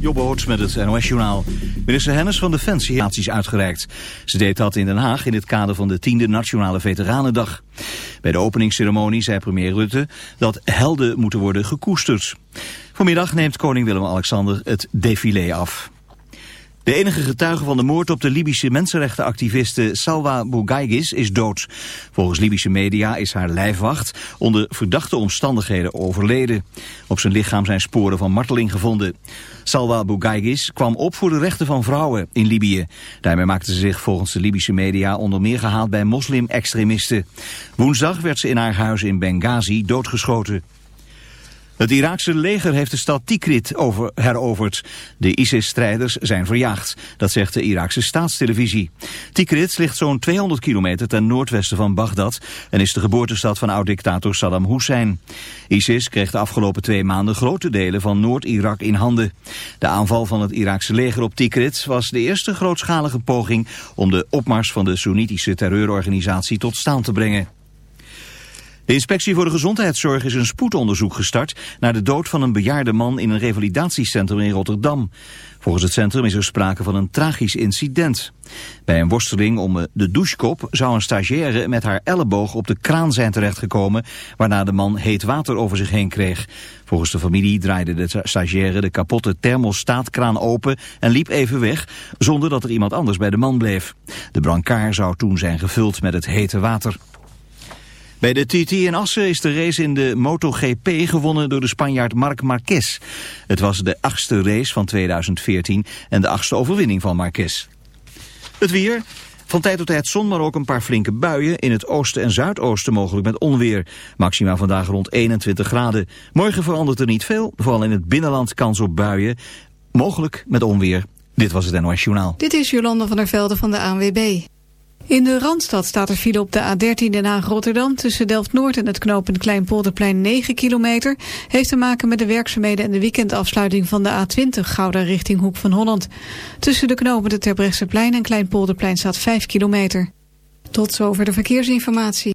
Jobboot met het NOS-journaal. Minister Hennis van Defensie heeft uitgereikt. Ze deed dat in Den Haag in het kader van de 10e Nationale Veteranendag. Bij de openingsceremonie zei premier Rutte dat helden moeten worden gekoesterd. Vanmiddag neemt koning Willem-Alexander het défilé af. De enige getuige van de moord op de Libische mensenrechtenactiviste Salwa Bougaigis is dood. Volgens Libische media is haar lijfwacht onder verdachte omstandigheden overleden. Op zijn lichaam zijn sporen van marteling gevonden. Salwa Bougaigis kwam op voor de rechten van vrouwen in Libië. Daarmee maakte ze zich volgens de Libische media onder meer gehaald bij moslim-extremisten. Woensdag werd ze in haar huis in Benghazi doodgeschoten. Het Iraakse leger heeft de stad Tikrit over, heroverd. De ISIS-strijders zijn verjaagd, dat zegt de Iraakse staatstelevisie. Tikrit ligt zo'n 200 kilometer ten noordwesten van Bagdad... en is de geboortestad van oud-dictator Saddam Hussein. ISIS kreeg de afgelopen twee maanden grote delen van Noord-Irak in handen. De aanval van het Iraakse leger op Tikrit was de eerste grootschalige poging... om de opmars van de Soenitische terreurorganisatie tot staan te brengen. De inspectie voor de gezondheidszorg is een spoedonderzoek gestart naar de dood van een bejaarde man in een revalidatiecentrum in Rotterdam. Volgens het centrum is er sprake van een tragisch incident. Bij een worsteling om de douchekop zou een stagiaire met haar elleboog op de kraan zijn terechtgekomen, waarna de man heet water over zich heen kreeg. Volgens de familie draaide de stagiaire de kapotte thermostaatkraan open en liep even weg, zonder dat er iemand anders bij de man bleef. De brancard zou toen zijn gevuld met het hete water. Bij de TT in Assen is de race in de MotoGP gewonnen door de Spanjaard Marc Marquez. Het was de achtste race van 2014 en de achtste overwinning van Marquez. Het weer... Van tijd tot tijd zon, maar ook een paar flinke buien. In het oosten en zuidoosten mogelijk met onweer. Maxima vandaag rond 21 graden. Morgen verandert er niet veel. Vooral in het binnenland kans op buien. Mogelijk met onweer. Dit was het NOS Journaal. Dit is Jolanda van der Velde van de ANWB. In de Randstad staat er file op de A13 Den Haag-Rotterdam... tussen Delft-Noord en het knooppunt Kleinpolderplein 9 kilometer... heeft te maken met de werkzaamheden en de weekendafsluiting van de A20... Gouda richting Hoek van Holland. Tussen de knopen de Terbrechtseplein en Kleinpolderplein staat 5 kilometer. Tot zover de verkeersinformatie.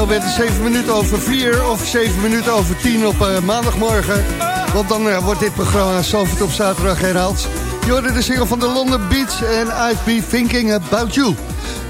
Zo het 7 minuten over 4 of 7 minuten over 10 op uh, maandagmorgen. Want dan uh, wordt dit programma Zalvert op zaterdag herhaald. Je de single van de London Beats en I've Be Thinking About You.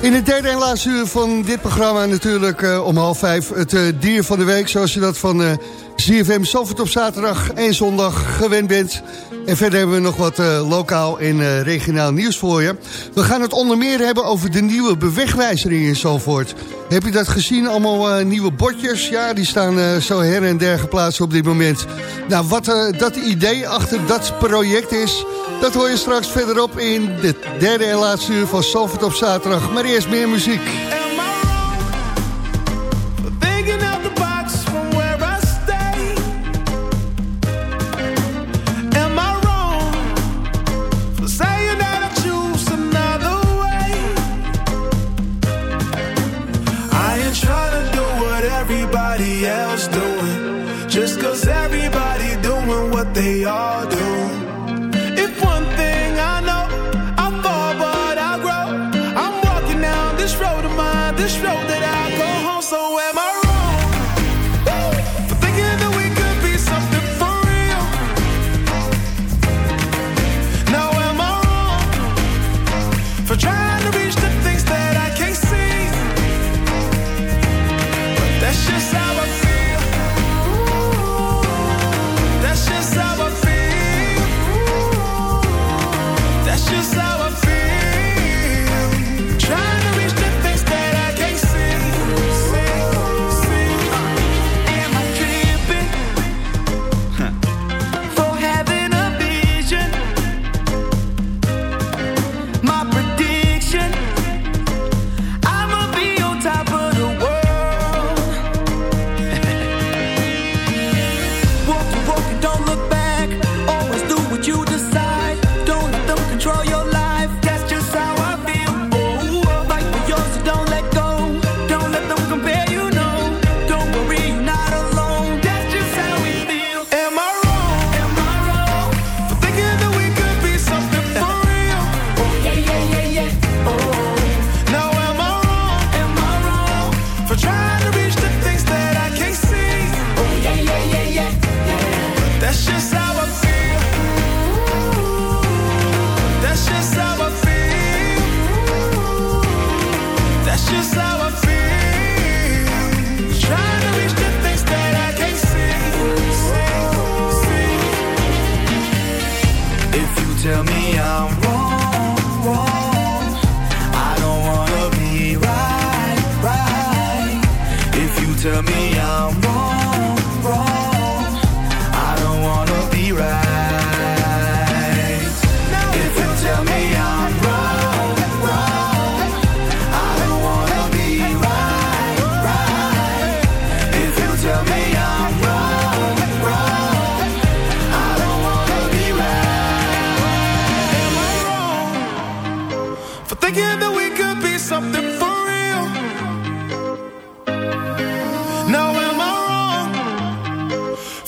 In het derde en laatste uur van dit programma natuurlijk uh, om half vijf... het dier van de week, zoals je dat van ZFM Zalvert op zaterdag en zondag gewend bent. En verder hebben we nog wat uh, lokaal en uh, regionaal nieuws voor je. We gaan het onder meer hebben over de nieuwe bewegwijzering in Zalvoort. Heb je dat gezien? Allemaal uh, nieuwe bordjes. Ja, die staan zo her en der geplaatst op dit moment. Nou, wat dat idee achter dat project is... dat hoor je straks verderop in de derde en laatste uur van Zalvoort op zaterdag. Maar eerst meer muziek.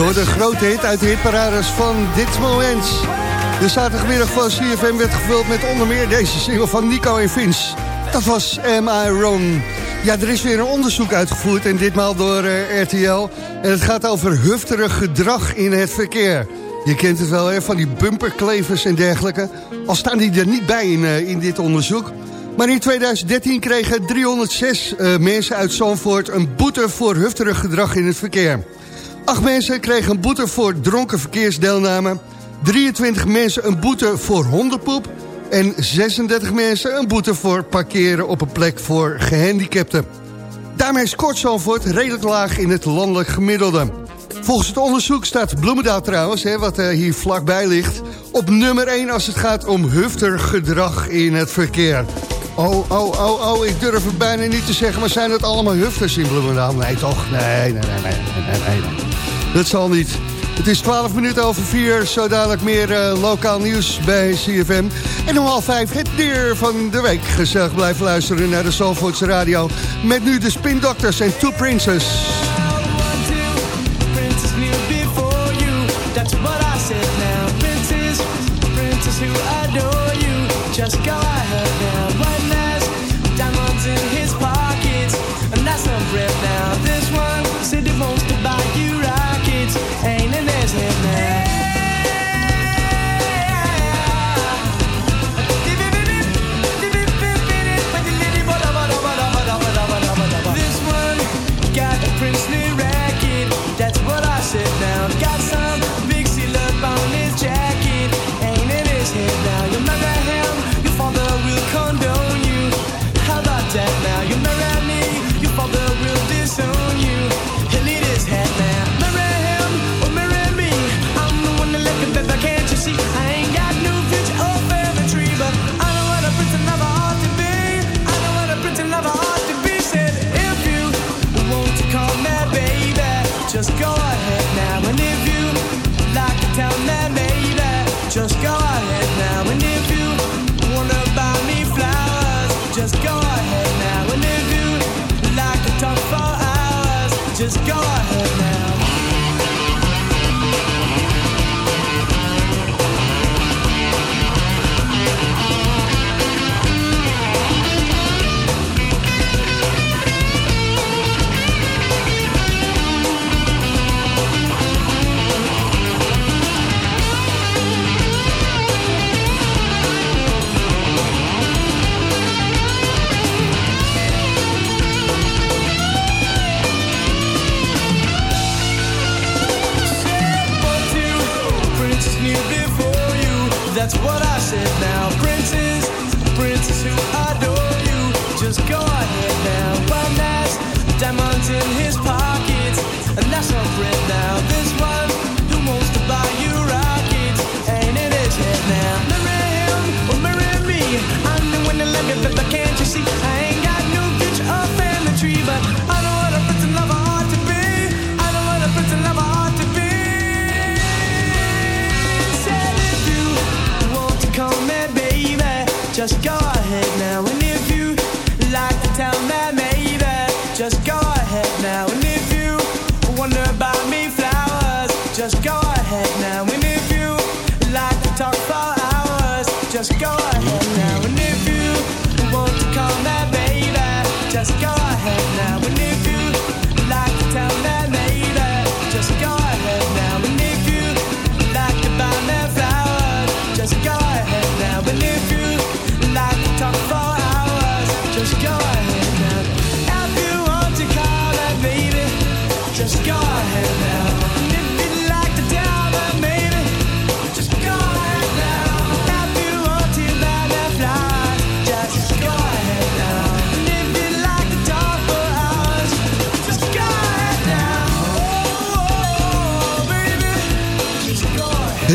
Hoort een grote hit uit de hitparades van dit moment. De zaterdagmiddag van CFM werd gevuld met onder meer deze single van Nico en Vince. Dat was Am I Wrong? Ja, er is weer een onderzoek uitgevoerd en ditmaal door eh, RTL. En het gaat over hufterig gedrag in het verkeer. Je kent het wel, hè, van die bumperklevers en dergelijke. Al staan die er niet bij in, eh, in dit onderzoek. Maar in 2013 kregen 306 eh, mensen uit Zandvoort... een boete voor hufterig gedrag in het verkeer. Acht mensen kregen een boete voor dronken verkeersdeelname. 23 mensen een boete voor hondenpoep. En 36 mensen een boete voor parkeren op een plek voor gehandicapten. Daarmee scoort Zandvoort redelijk laag in het landelijk gemiddelde. Volgens het onderzoek staat Bloemendaal trouwens, hè, wat uh, hier vlakbij ligt... op nummer 1 als het gaat om huftergedrag in het verkeer. Oh, oh, oh, oh, ik durf het bijna niet te zeggen... maar zijn het allemaal hufters in Bloemendaal? Nee, toch? Nee, nee, nee, nee, nee, nee. Dat zal niet. Het is 12 minuten over 4, zo dadelijk meer uh, lokaal nieuws bij CFM. En om half 5 het dier van de week. Gezellig blijven luisteren naar de Zalvoorts Radio. Met nu de Spin Doctors en Two Princess. Just go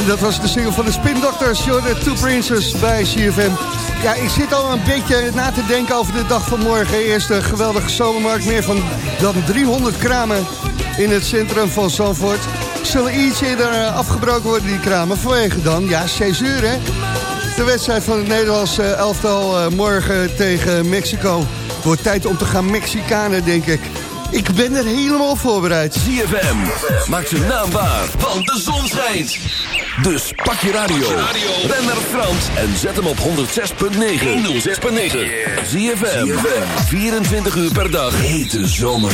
dat was de single van de Spin Doctors, de Two Princes bij CFM. Ja, ik zit al een beetje na te denken over de dag van morgen. Eerst een geweldige zomermarkt, meer van dan 300 kramen in het centrum van Zandvoort. Zullen iets eerder eh, afgebroken worden, die kramen, vanwege dan, ja, 6 hè? De wedstrijd van het Nederlandse elftal eh, morgen tegen Mexico. Het wordt tijd om te gaan Mexicanen, denk ik. Ik ben er helemaal voorbereid. ZFM, maak ze naambaar, want de zon schijnt. Dus pak je radio, ben naar Frans en zet hem op 106.9. 106.9. ZFM, 24 uur per dag, hete zomer.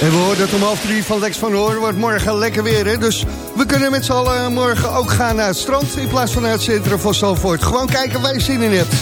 En we horen dat om half drie van Lex van Hoorn, wordt morgen lekker weer. Hè? Dus we kunnen met z'n allen morgen ook gaan naar het strand... in plaats van naar het centrum van Zalvoort. Gewoon kijken Wij zien zin in hebt.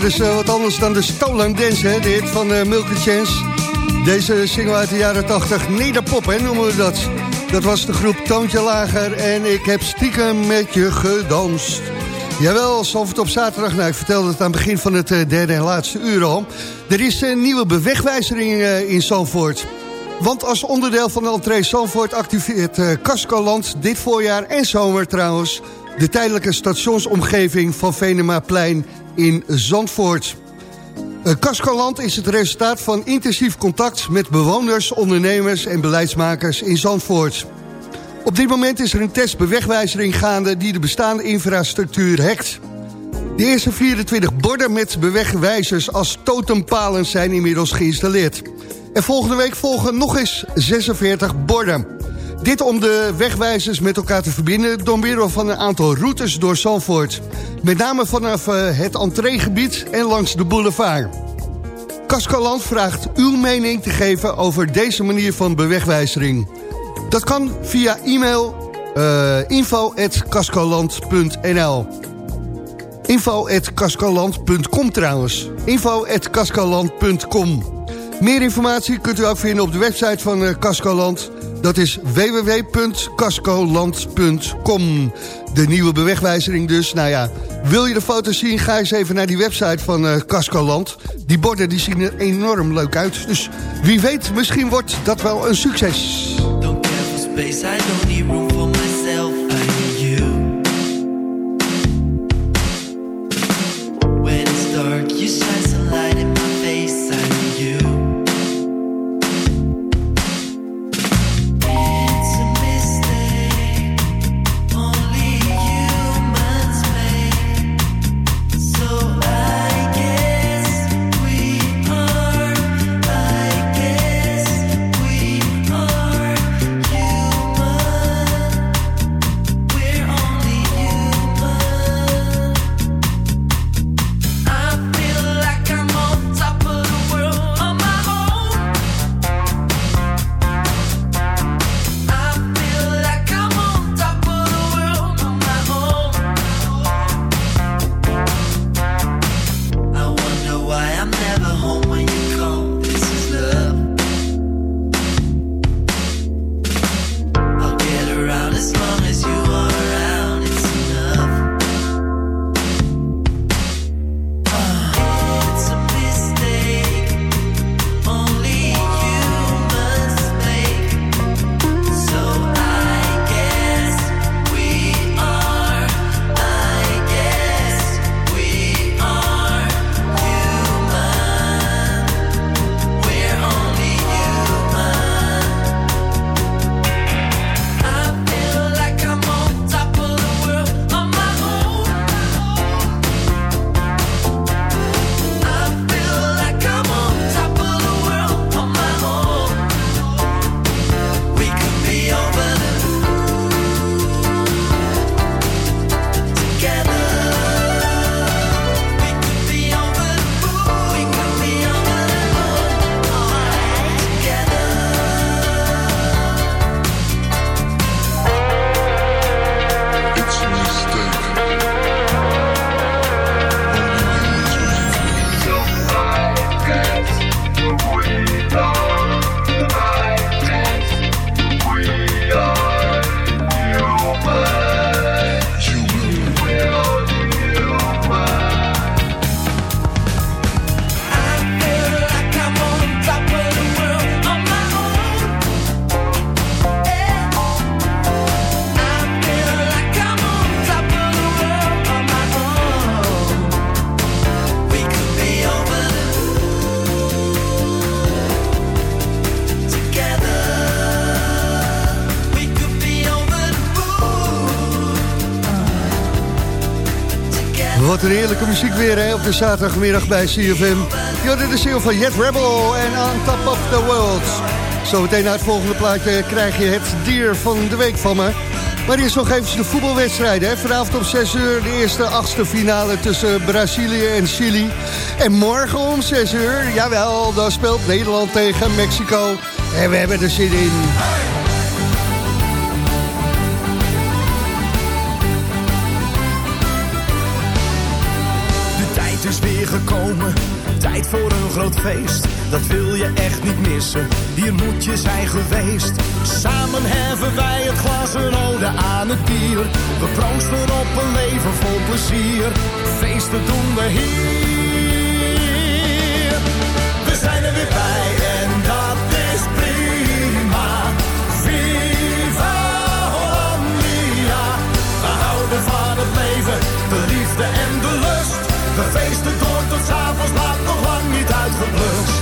Weer eens eh, wat anders dan de Stolen Dance, hè, dit van uh, Chance. Deze single uit de jaren 80, Nederpop, hè, noemen we dat. Dat was de groep Toontje Lager en ik heb stiekem met je gedanst. Jawel, Zalvert op zaterdag. Nou, ik vertelde het aan het begin van het eh, derde en laatste uur al. Er is een nieuwe bewegwijzering in Zandvoort. Want als onderdeel van de entree Zandvoort activeert Cascoland dit voorjaar en zomer trouwens... de tijdelijke stationsomgeving van Venemaplein in Zandvoort. Uh, Cascoland is het resultaat van intensief contact met bewoners, ondernemers en beleidsmakers in Zandvoort. Op dit moment is er een testbewegwijzering gaande die de bestaande infrastructuur hackt. De eerste 24 borden met bewegwijzers als totempalen zijn inmiddels geïnstalleerd. En volgende week volgen nog eens 46 borden. Dit om de wegwijzers met elkaar te verbinden... door middel van een aantal routes door Zandvoort. Met name vanaf uh, het entreegebied en langs de boulevard. Cascoland vraagt uw mening te geven over deze manier van bewegwijzering. Dat kan via e-mail uh, info.cascoland.nl info.cascoland.com trouwens. info.cascoland.com Meer informatie kunt u ook vinden op de website van uh, Cascoland... Dat is www.cascoland.com. De nieuwe bewegwijzering dus. Nou ja, wil je de foto's zien, ga eens even naar die website van uh, Cascoland. Die borden die zien er enorm leuk uit. Dus wie weet, misschien wordt dat wel een succes. Don't care for space, I don't room Wat een heerlijke muziek weer hè, op de zaterdagmiddag bij CFM. Jorden de ziel van Jet Rebel en On Top of the World. Zometeen na het volgende plaatje krijg je het dier van de week van me. Maar eerst nog even de voetbalwedstrijden. Hè. Vanavond om 6 uur de eerste achtste finale tussen Brazilië en Chili. En morgen om 6 uur, jawel, dan speelt Nederland tegen Mexico. En we hebben er zin in. Gekomen, tijd voor een groot feest. Dat wil je echt niet missen, hier moet je zijn geweest. Samen heffen wij het glas een ode aan het bier. We proosten op een leven vol plezier. Feesten doen we hier. We zijn er weer bij We feesten door tot 's avonds laat, nog lang niet uitgeblust.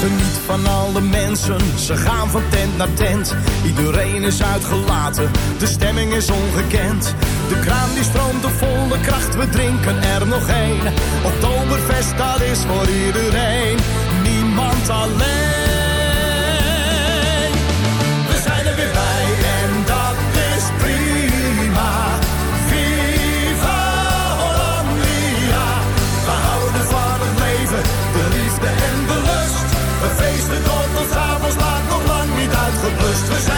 Geniet van alle mensen, ze gaan van tent naar tent. Iedereen is uitgelaten, de stemming is ongekend. De kraan die stroomt op volle kracht, we drinken er nog één. Oktoberfest, dat is voor iedereen, niemand alleen. Uitgeblust. We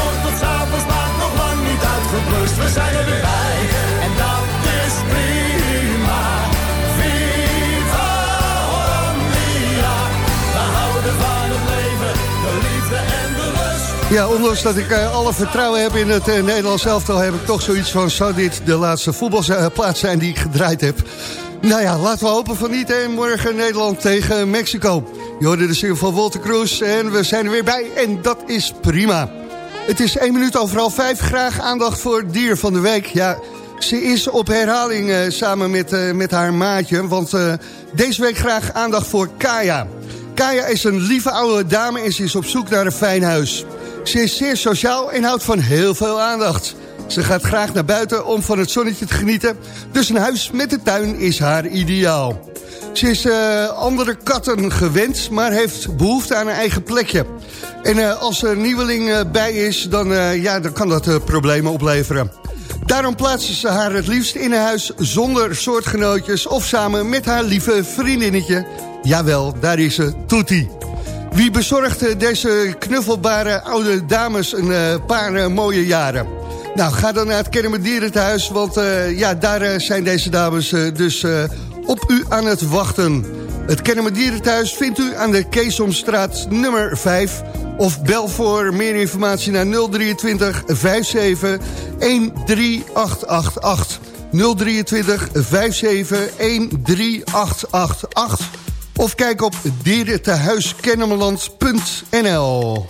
zijn er weer bij en dat is prima. Viva Hollandia. We houden van het leven, de liefde en de. Ja, ondanks dat ik eh, alle vertrouwen heb in het uh, Nederlands elftal... heb ik toch zoiets van, zou dit de laatste voetbalplaats zijn die ik gedraaid heb? Nou ja, laten we hopen van niet. hè. morgen Nederland tegen Mexico. Je hoorde de zin van Walter Kroes en we zijn er weer bij. En dat is prima. Het is één minuut overal vijf. Graag aandacht voor dier van de week. Ja, ze is op herhaling eh, samen met, eh, met haar maatje. Want eh, deze week graag aandacht voor Kaya. Kaya is een lieve oude dame en ze is op zoek naar een fijn huis. Ze is zeer sociaal en houdt van heel veel aandacht. Ze gaat graag naar buiten om van het zonnetje te genieten. Dus een huis met een tuin is haar ideaal. Ze is eh, andere katten gewend, maar heeft behoefte aan een eigen plekje. En eh, als er een nieuweling eh, bij is, dan, ja, dan kan dat problemen opleveren. Daarom plaatsen ze haar het liefst in een huis zonder soortgenootjes... of samen met haar lieve vriendinnetje. Jawel, daar is ze, Toetie. Wie bezorgt eh, deze knuffelbare oude dames een paar mooie jaren? Nou, ga dan naar het Kermerdierenthuis, want eh, ja, daar eh, zijn deze dames eh, dus op u aan het wachten. Het Kermerdierenthuis vindt u aan de Keesomstraat nummer 5... of bel voor meer informatie naar 023 57 13888. 023 57 13888. Of kijk op dierentehuiskennemerland.nl.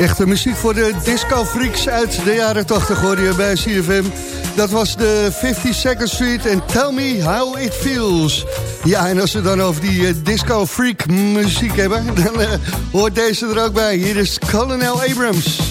Echte muziek voor de disco freaks uit de jaren 80 hoor je bij CFM. Dat was de 52nd Street en Tell Me How It Feels. Ja, en als we dan over die eh, disco freak muziek hebben... dan eh, hoort deze er ook bij. Hier is Colonel Abrams.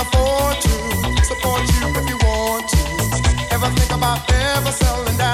afford to support you if you want to. Ever think about ever selling that?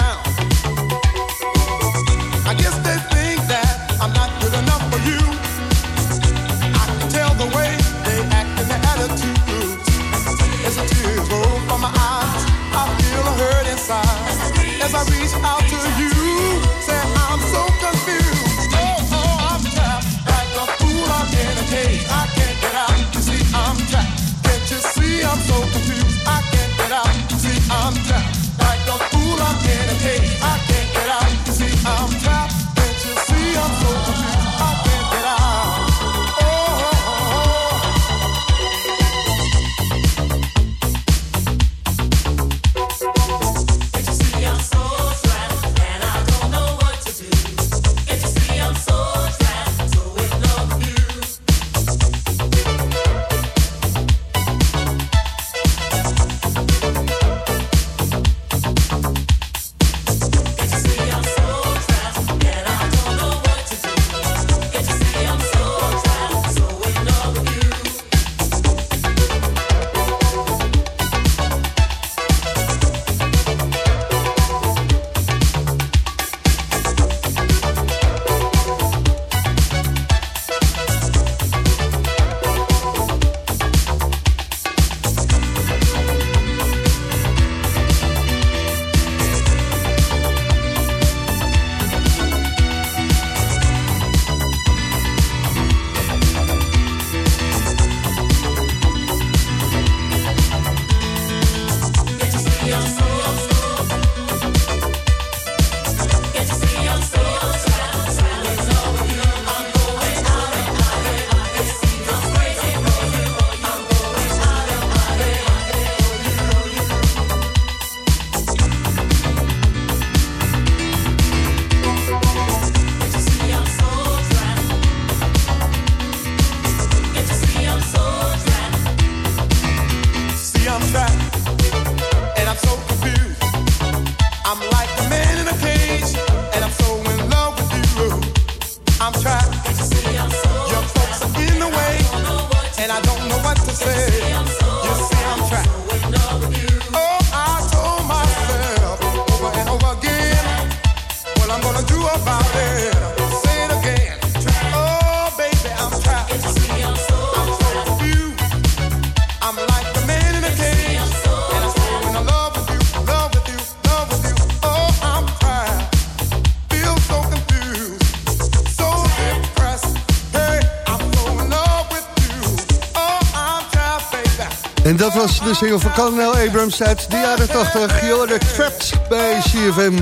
de single van Colonel Abrams uit de jaren 80. Jorik Trapped bij CFM.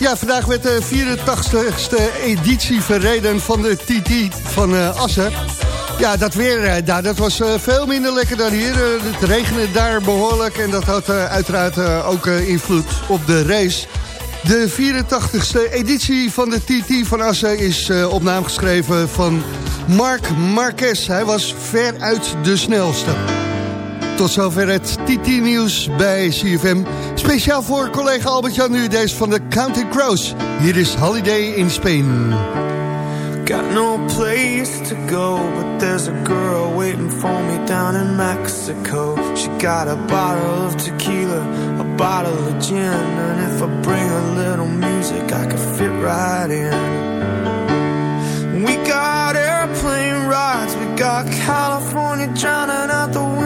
Ja, vandaag werd de 84ste editie verreden van de TT van eh, Assen. Ja, dat weer eh, daar, dat was eh, veel minder lekker dan hier. Het regende daar behoorlijk en dat had uiteraard ook invloed op de race. De 84ste editie van de TT van Assen is op naam geschreven van Mark Marquez. Hij was veruit de snelste. Tot zover het TT-nieuws bij CFM. Speciaal voor collega Albert-Jan nu van de Counting Crows. Hier is Holiday in Spain. Got no place to go, but there's a girl waiting for me down in Mexico. She got a bottle of tequila, a bottle of gin. And if I bring a little music, I can fit right in. We got airplane rides, we got California drowning out the wind.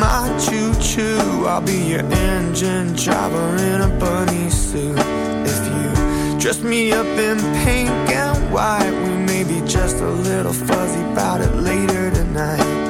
My choo-choo. I'll be your engine driver in a bunny suit. If you dress me up in pink and white We may be just a little fuzzy about it later tonight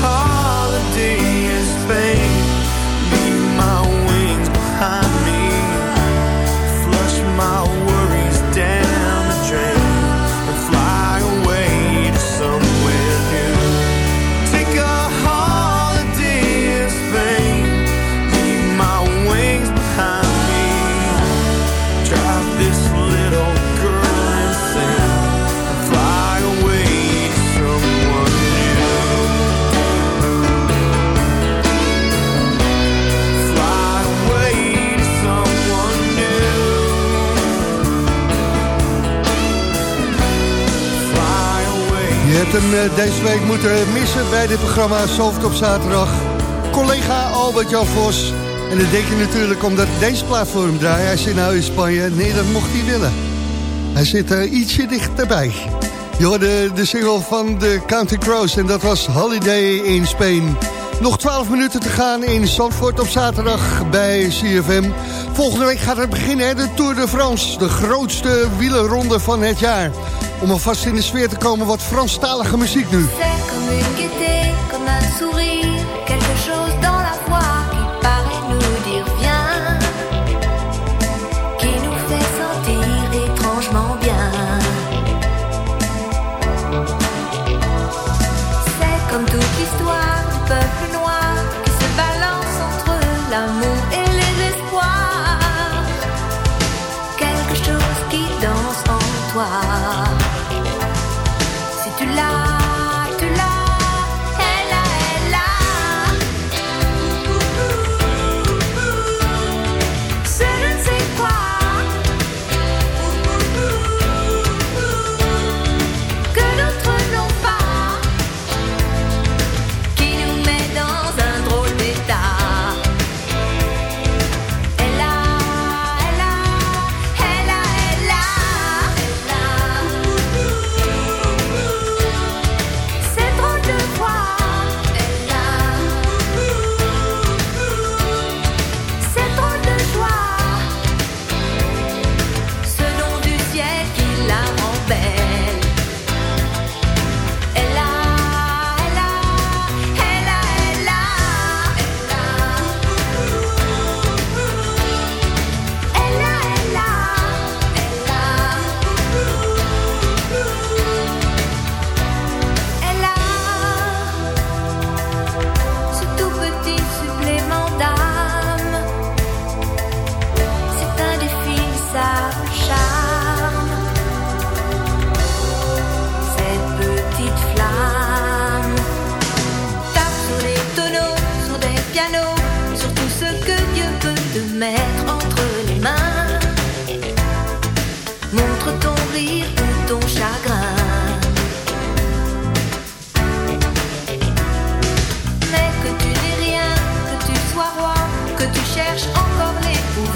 holiday in Spain, leave my wings behind hem eh, deze week moeten missen bij dit programma Soft op zaterdag. Collega Albert-Jan Vos. En dat denk je natuurlijk omdat deze plaat voor hem draai. Hij zit nou in Spanje. Nee, dat mocht hij willen. Hij zit er ietsje dichterbij. Je hoorde de single van de County Crows en dat was Holiday in Spain. Nog 12 minuten te gaan in Zandvoort op zaterdag bij CFM. Volgende week gaat het beginnen, de Tour de France. De grootste wielerronde van het jaar. Om alvast in de sfeer te komen, wat Franstalige muziek nu.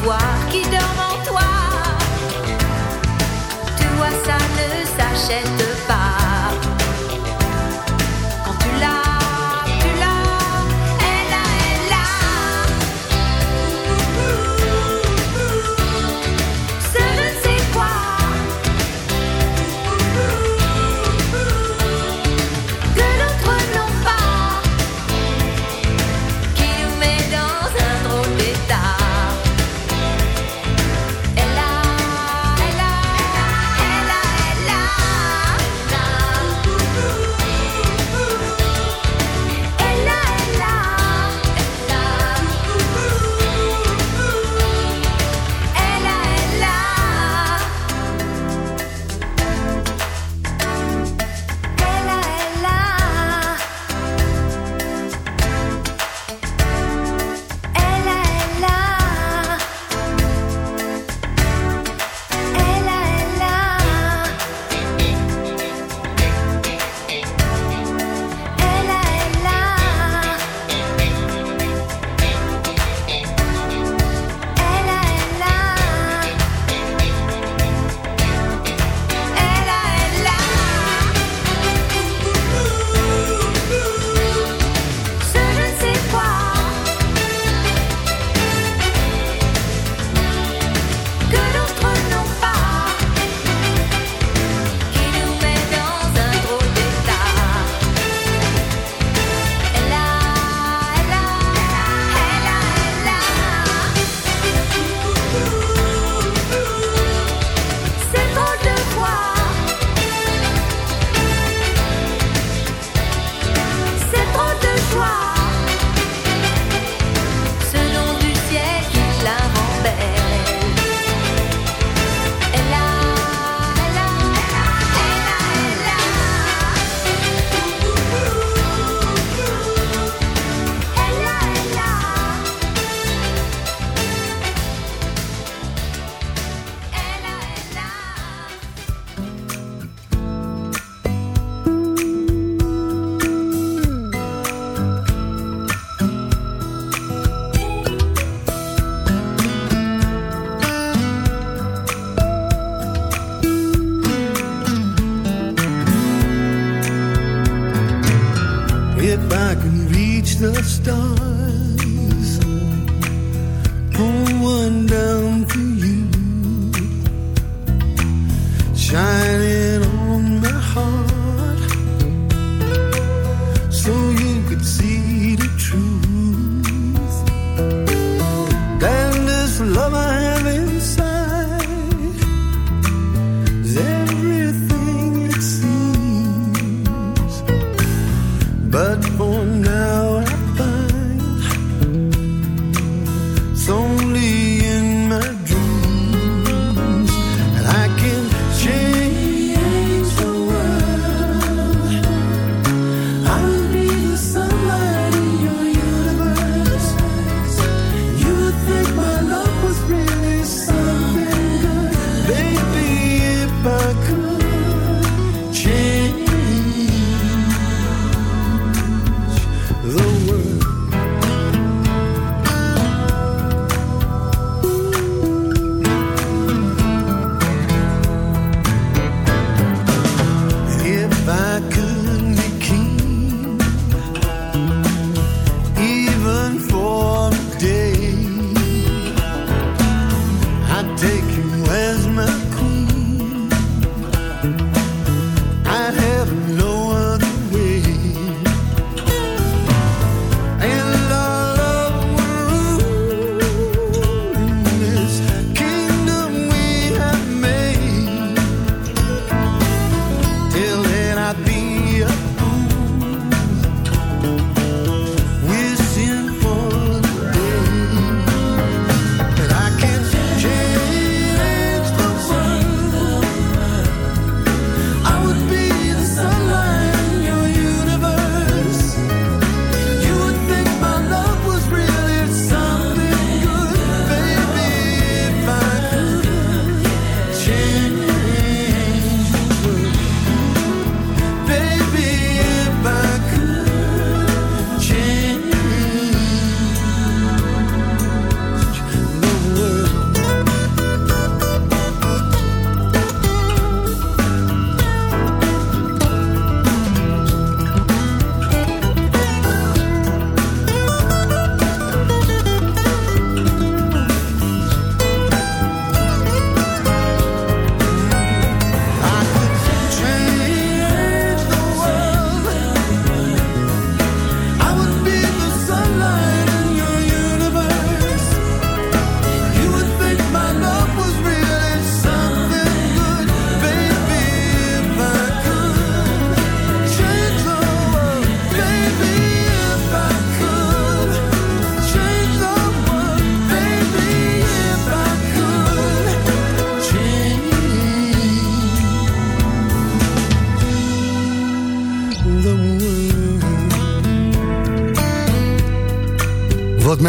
pouvoirs qui dorment en toi. Tu vois, ça ne s'achète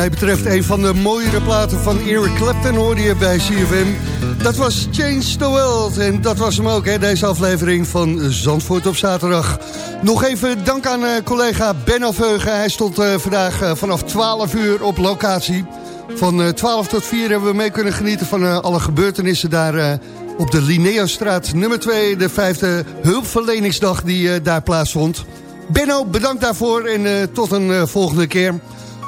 mij betreft een van de mooiere platen van Eric Clapton hoorde je bij CFM. Dat was Change the World en dat was hem ook, hè, deze aflevering van Zandvoort op zaterdag. Nog even dank aan eh, collega Ben Veugen. Hij stond eh, vandaag eh, vanaf 12 uur op locatie. Van eh, 12 tot 4 hebben we mee kunnen genieten van alle gebeurtenissen daar... op de Linneostraat nummer 2, de vijfde hulpverleningsdag die daar plaatsvond. Benno, bedankt daarvoor en tot een volgende keer.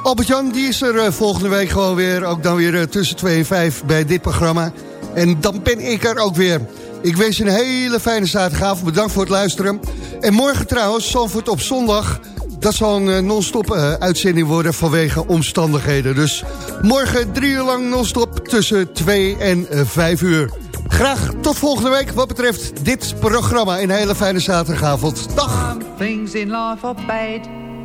Albert-Jan, die is er eh, volgende week gewoon weer. Ook dan weer eh, tussen 2 en 5 bij dit programma. En dan ben ik er ook weer. Ik wens je een hele fijne zaterdagavond. Bedankt voor het luisteren. En morgen trouwens, Zandvoort op zondag... dat zal een eh, non-stop uitzending worden vanwege omstandigheden. Dus morgen drie uur lang non-stop tussen 2 en eh, 5 uur. Graag tot volgende week wat betreft dit programma. Een hele fijne zaterdagavond. Dag! Things in life are.